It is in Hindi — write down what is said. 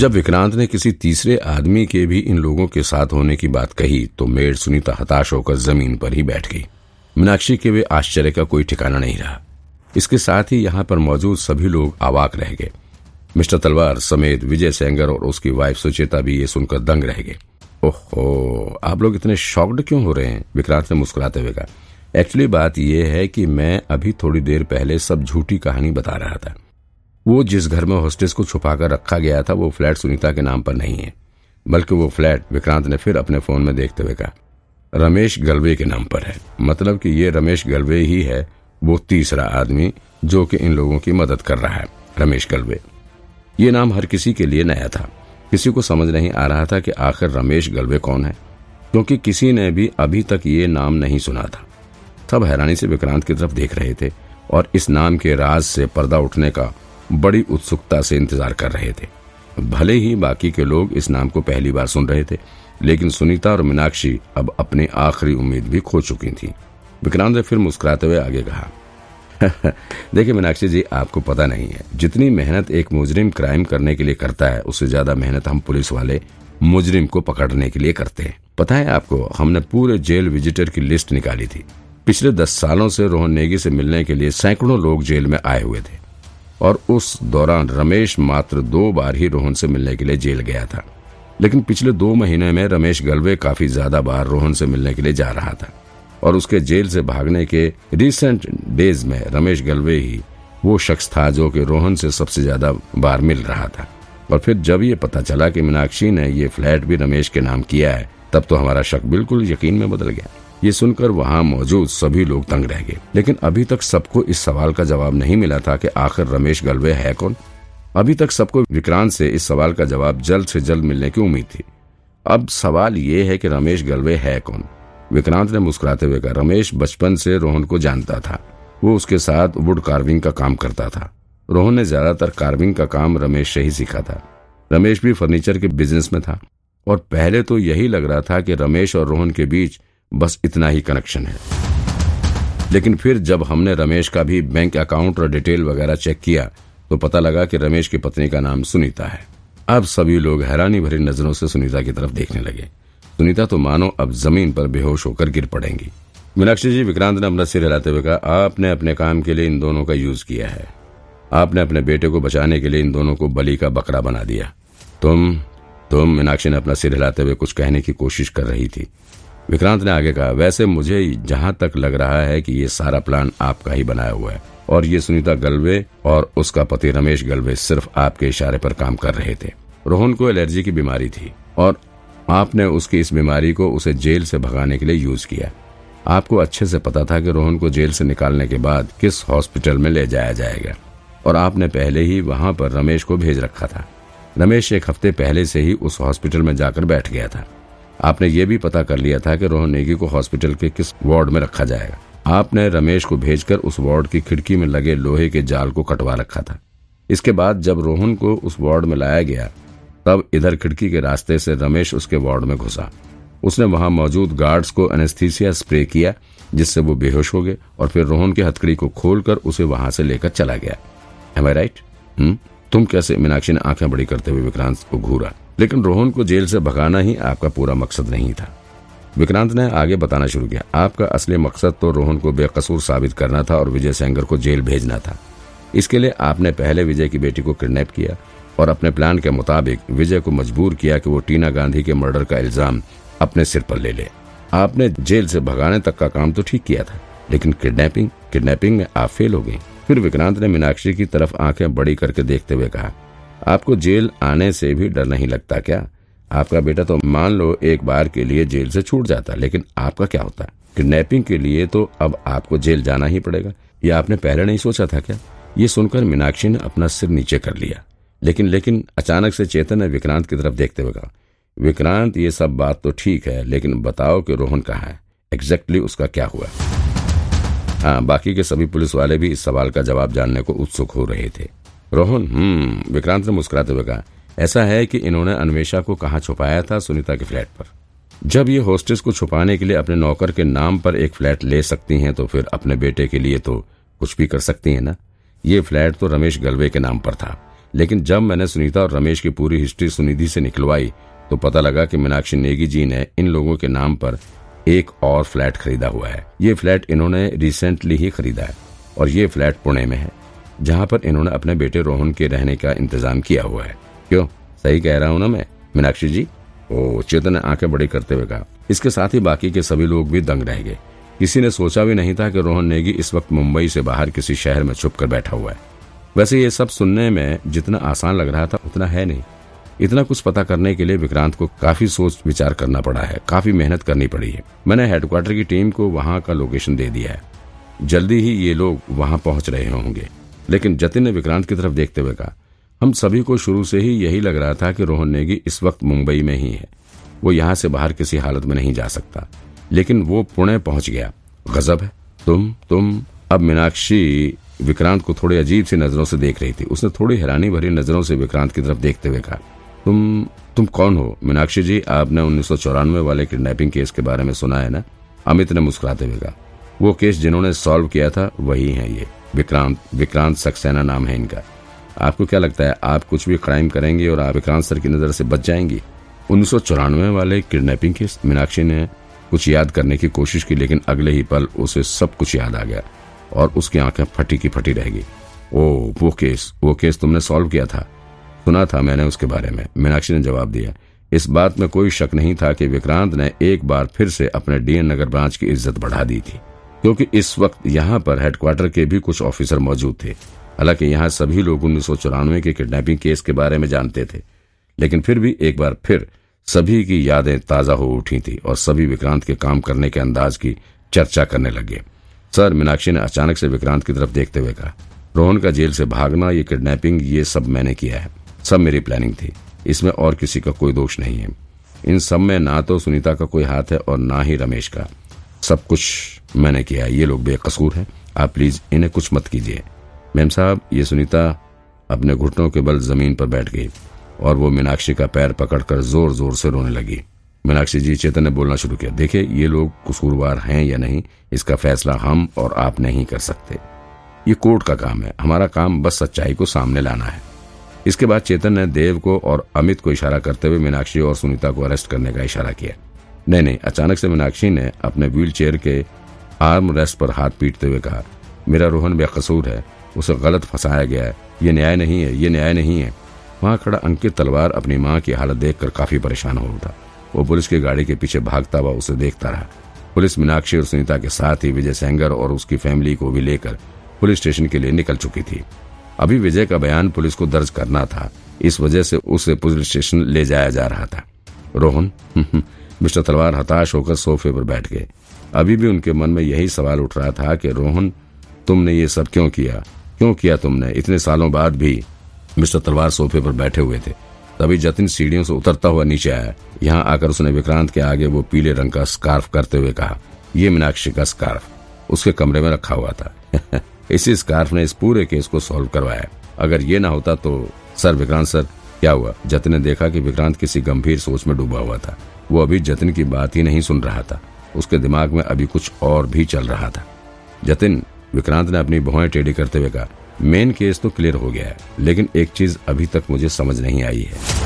जब विक्रांत ने किसी तीसरे आदमी के भी इन लोगों के साथ होने की बात कही तो मेड सुनीता हताश होकर ज़मीन पर ही बैठ गई। मीनाक्षी के वे आश्चर्य का कोई ठिकाना नहीं रहा। इसके साथ ही यहाँ पर मौजूद सभी लोग अवाक रह गए। मिस्टर तलवार समेत विजय सेंगर और उसकी वाइफ सुचेता भी ये सुनकर दंग रह गए। ओहो, आप लोग इतने शॉक्ड क्यों हो रहे हैं? विक्रांत ने मुस्कुराते हुए कहा, एक्चुअली बात यह है कि मैं अभी थोड़ी देर पहले सब झूठी कहानी बता रहा था। वो जिस घर में हॉस्टेस को छुपाकर रखा गया था, वो फ्लैट सुनीता के नाम पर नहीं है, बल्कि वो फ्लैट विक्रांत ने फिर अपने फ़ोन में देखते हुए कहा, रमेश गलवे के नाम पर है। मतलब कि ये रमेश गलवे ही है, वो तीसरा आदमी जो कि इन लोगों की मदद कर रहा है, रमेश गलवे। ये नाम हर किसी के लिए नया था। किसी को समझ नहीं आ रहा था कि आखिर रमेश गलवे कौन है, क्योंकि किसी ने भी अभी तक ये नाम नहीं सुना था। सब हैरानी से विक्रांत की तरफ़ देख रहे थे और इस नाम के राज से पर्दा उठने का बड़ी उत्सुकता से इंतज़ार कर रहे थे। भले ही बाकी के लोग इस नाम को पहली बार सुन रहे थे, लेकिन सुनीता और मीनाक्षी अब अपनी आखिरी उम्मीद भी खो चुकी थी। विक्रांत ने फिर मुस्कुराते हुए आगे कहा, देखिए मीनाक्षी जी, आपको पता नहीं है, जितनी मेहनत एक मुजरिम क्राइम करने के लिए करता है, उससे ज़्यादा मेहनत हम पुलिस वाले मुजरिम को पकड़ने के लिए करते हैं। पता है आपको, हमने पूरे जेल विजिटर की लिस्ट निकाली थी। पिछले दस सालों से रोहन नेगी से मिलने के लिए सैकड़ों लोग जेल में आए हुए थे। और उस दौरान रमेश मात्र दो बार ही रोहन से मिलने के लिए जेल गया था। लेकिन पिछले दो महीने में रमेश गलवे काफ़ी ज़्यादा बार रोहन से मिलने के लिए जा रहा था और उसके जेल से भागने के रिसेंट डेज़ में रमेश गलवे ही वो शख्स था जो कि रोहन से सबसे ज़्यादा बार मिल रहा था। और फिर जब ये पता चला कि मीनाक्षी ने ये फ्लैट भी रमेश के नाम किया है, तब तो हमारा शक बिल्कुल यकीन में बदल गया। ये सुनकर वहाँ मौजूद सभी लोग तंग रह गए। लेकिन अभी तक सबको इस सवाल का जवाब नहीं मिला था कि आखिर रमेश गलवे है कौन? अभी तक सबको विक्रांत से इस सवाल का जवाब जल्द से जल्द मिलने की उम्मीद थी। अब सवाल ये है कि रमेश गलवे है कौन? विक्रांत ने मुस्कुराते हुए कहा, रमेश बचपन से रोहन को जानता था। वो उसके साथ वुड कार्विंग का काम करता था। रोहन ने ज़्यादातर कार्विंग का काम रमेश से ही सीखा था। रमेश भी फर्नीचर के बिज़नेस में था। और पहले तो यही लग रहा था कि रमेश और रोहन के बीच बस इतना ही कनेक्शन है। लेकिन फिर जब हमने रमेश का भी बैंक अकाउंट और डिटेल वगैरह चेक किया तो पता लगा कि रमेश की पत्नी का नाम सुनीता है। अब सभी लोग हैरानी भरी नज़रों से सुनीता की तरफ़ देखने लगे। सुनीता तो मानो अब ज़मीन पर बेहोश होकर गिर पड़ेंगी। मीनाक्षी जी, विक्रांत ने अपना सिर हिलाते हुए कहा, आपने अपने काम के लिए इन दोनों का यूज़ किया है। आपने अपने बेटे को बचाने के लिए इन दोनों को बलि का बकरा बना दिया। तुम तुम, मीनाक्षी ने अपना सिर हिलाते हुए कुछ कहने की कोशिश कर रही थी। विक्रांत ने आगे कहा, वैसे मुझे जहाँ तक लग रहा है कि ये सारा प्लान आपका ही बनाया हुआ है और ये सुनीता गलवे और उसका पति रमेश गलवे सिर्फ़ आपके इशारे पर काम कर रहे थे। रोहन को एलर्जी की बीमारी थी और आपने उसकी इस बीमारी को उसे जेल से भगाने के लिए यूज़ किया। आपको अच्छे से पता था कि रोहन को जेल से निकालने के बाद किस हॉस्पिटल में ले जाया जाएगा और आपने पहले ही वहाँ पर रमेश को भेज रखा था। रमेश एक हफ़्ते पहले से ही उस हॉस्पिटल में जाकर बैठ गया था। आपने ये भी पता कर लिया था कि रोहन नेगी को हॉस्पिटल के किस वार्ड में रखा जाएगा। आपने रमेश को भेजकर उस वार्ड की खिड़की में लगे लोहे के जाल को कटवा रखा था। इसके बाद जब रोहन को उस वार्ड में लाया गया, तब इधर खिड़की के रास्ते से रमेश उसके वार्ड में घुसा। उसने वहाँ मौजूद गार्ड्स को एनेस्थीसिया स्प्रे किया, जिससे वो बेहोश हो गए और फिर रोहन की हथकड़ी को खोलकर उसे वहाँ से लेकर चला गया। Right hmm? तुम कैसे मीनाक्षी ने आँखें बड़ी करते हुए विक्रांत को घूरा? लेकिन रोहन को जेल से भगाना ही आपका पूरा मकसद नहीं था। विक्रांत ने आगे बताना शुरू किया। आपका असली मकसद तो रोहन को बेकसूर साबित करना था और विजय सेंगर को जेल भेजना था। इसके लिए आपने पहले विजय की बेटी को किडनैप किया और अपने प्लान के मुताबिक विजय को मजबूर किया कि वो टीना गांधी के मर्डर का इल्ज़ाम अपने सिर पर ले ले। आपने जेल से भगाने तक का काम तो ठीक किया था, लेकिन किडनैपिंग किडनैपिंग में आप फेल हो गई। फिर विक्रांत ने मीनाक्षी की तरफ़ आँखें बड़ी करके देखते हुए कहा आपको जेल आने से भी डर नहीं लगता क्या? आपका बेटा तो मान लो एक बार के लिए जेल से छूट जाता, लेकिन आपका क्या होता? किडनैपिंग के लिए तो अब आपको जेल जाना ही पड़ेगा। ये आपने पहले नहीं सोचा था क्या? ये सुनकर मीनाक्षी ने अपना सिर नीचे कर लिया। लेकिन लेकिन अचानक से चेतन ने विक्रांत की तरफ़ देखते हुए कहा, विक्रांत, ये सब बात तो ठीक है, लेकिन बताओ कि रोहन कहाँ है? एग्जैक्टली उसका क्या हुआ? हाँ बाकी के सभी पुलिस वाले भी इस सवाल का जवाब जानने को उत्सुक हो रहे थे। रोहन हम्म विक्रांत ने मुस्कुराते हुए कहा, ऐसा है कि इन्होंने अन्वेषा को कहा छुपाया था सुनीता के फ्लैट पर? जब ये होस्टेस को छुपाने के लिए अपने नौकर के नाम पर एक फ्लैट ले सकती हैं तो फिर अपने बेटे के लिए तो कुछ भी कर सकती हैं ना? ये फ्लैट तो रमेश गलवे के नाम पर था। लेकिन जब मैंने सुनीता और रमेश की पूरी हिस्ट्री सुनिधि से निकलवाई तो पता लगा कि मीनाक्षी नेगी जी ने इन लोगों के नाम पर एक और फ्लैट खरीदा हुआ है। ये फ्लैट इन्होंने रिसेंटली ही खरीदा है और ये फ्लैट पुणे में है। जहाँ पर इन्होंने अपने बेटे रोहन के रहने का इंतज़ाम किया हुआ है। क्यों? सही कह रहा हूँ ना मैं, मीनाक्षी जी? ओ, चेतन ने आँखें बड़ी करते हुए कहा। इसके साथ ही बाकी के सभी लोग भी दंग रह गए। किसी ने सोचा भी नहीं था कि रोहन नेगी इस वक्त मुंबई से बाहर किसी शहर में छुप कर बैठा हुआ है। वैसे ये सब सुनने में जितना आसान लग रहा था, उतना है नहीं। इतना कुछ पता करने के लिए विक्रांत को काफ़ी सोच विचार करना पड़ा है, काफ़ी मेहनत करनी पड़ी है। मैंने हेडक्वार्टर की टीम को वहाँ का लोकेशन दे दिया है। जल्दी ही ये लोग वहाँ पहुँच रहे होंगे। लेकिन जतिन ने विक्रांत की तरफ़ देखते हुए कहा, हम सभी को शुरू से ही यही लग रहा था कि रोहन नेगी इस वक्त मुंबई में ही है। वो यहाँ से बाहर किसी हालत में नहीं जा सकता। लेकिन वो पुणे पहुँच गया। गजब है। तुम तुम। अब मीनाक्षी विक्रांत को थोड़ी अजीब सी नज़रों से देख रही थी। उसने थोड़ी हैरानी भरी नज़रों से विक्रांत की तरफ़ देखते हुए कहा, तुम तुम कौन हो? मीनाक्षी जी, आपने उन्नीस सौ चौरानवे वाले किडनैपिंग केस के बारे में सुना है ना? अमित ने मुस्कुराते हुए कहा, वो केस जिन्होंने सॉल्व किया था, वही है ये। विक्रांत विक्रांत सक्सेना नाम है इनका। आपको क्या लगता है, आप कुछ भी क्राइम करेंगे और आप विक्रांत सर की नज़र से बच जाएँगी? उन्नीस वाले किडनैपिंग केस मीनाक्षी ने कुछ याद करने की कोशिश की, लेकिन अगले ही पल उसे सब कुछ याद आ गया और उसकी आँखें फटी की फटी रह गई। ओ, वो केस वो केस तुमने सॉल्व किया था। सुना था मैंने उसके बारे में। मीनाक्षी ने जवाब दिया, इस बात में कोई शक नहीं था कि विक्रांत ने एक बार फिर से अपने डीएन नगर ब्रांच की इज़्ज़त बढ़ा दी थी। क्योंकि इस वक्त यहाँ पर हेडक्वार्टर के भी कुछ ऑफिसर मौजूद थे। हालाँकि यहाँ सभी लोग उन्नीस के किडनैपिंग केस के बारे में जानते थे। लेकिन फिर भी एक बार फिर सभी की यादें ताज़ा हो उठी थी और सभी विक्रांत के काम करने के अंदाज की चर्चा करने लगे। सर, मीनाक्षी ने अचानक से विक्रांत की तरफ़ देखते हुए कहा, रोहन का जेल से भागना, ये किडनैपिंग ये सब मैंने किया है। सब मेरी प्लानिंग थी। इसमें और किसी का कोई दोष नहीं है। इन सब में ना तो सुनीता का कोई हाथ है और ना ही रमेश का। सब कुछ मैंने किया ये लोग बेकसूर हैं। आप प्लीज़ इन्हें कुछ मत कीजिए। मैम साहब, ये सुनीता अपने घुटनों के बल ज़मीन पर बैठ गई और वो मीनाक्षी का पैर पकड़कर ज़ोर ज़ोर से रोने लगी। मीनाक्षी जी, चेतन ने बोलना शुरू किया। देखिए, ये लोग कसूरवार हैं या नहीं, इसका फैसला हम और आप नहीं कर सकते। ये कोर्ट का काम है। हमारा काम बस सच्चाई को सामने लाना है। इसके बाद चेतन ने देव को और अमित को इशारा करते हुए मीनाक्षी और सुनीता को अरेस्ट करने का इशारा किया। नहीं नहीं, अचानक से मीनाक्षी ने अपने व्हील चेयर के आर्म रेस्ट पर हाथ पीटते हुए कहा, मेरा रोहन बेकसूर है, उसे गलत फंसाया गया है, ये न्याय नहीं है, ये न्याय नहीं है। वहाँ खड़ा अंकित तलवार अपनी माँ की हालत देखकर काफ़ी परेशान हो उठा। वो पुलिस की गाड़ी के पीछे भागता हुआ उसे देखता रहा। पुलिस मीनाक्षी और सुनीता के साथ ही विजय सेंगर और उसकी फैमिली को भी लेकर पुलिस स्टेशन के लिए निकल चुकी थी। अभी विजय का बयान पुलिस को दर्ज करना था, इस वजह से उसे पुलिस स्टेशन ले जाया जा रहा था। रोहन मिस्टर तलवार हताश होकर सोफे पर बैठ गए। अभी भी उनके मन में यही सवाल उठ रहा था कि रोहन, तुमने ये सब क्यों किया? क्यों किया तुमने? इतने सालों बाद भी मिस्टर तलवार सोफे पर बैठे हुए थे। तभी जतिन सीढ़ियों से उतरता हुआ नीचे आया। यहाँ आकर उसने विक्रांत के आगे वो पीले रंग का स्कार्फ करते हुए कहा, ये मीनाक्षी का स्कार्फ। उसके कमरे में रखा हुआ था। इसी स्कार्फ ने इस पूरे केस को सॉल्व करवाया। अगर ये ना होता तो सर विक्रांत सर, क्या हुआ? जतिन ने देखा कि विक्रांत किसी गंभीर सोच में डूबा हुआ था। वो अभी जतिन की बात ही नहीं सुन रहा था। उसके दिमाग में अभी कुछ और भी चल रहा था। जतिन, विक्रांत ने अपनी भुआएँ टेढ़ी करते हुए कहा, मेन केस तो क्लियर हो गया है, लेकिन एक चीज़ अभी तक मुझे समझ नहीं आई है।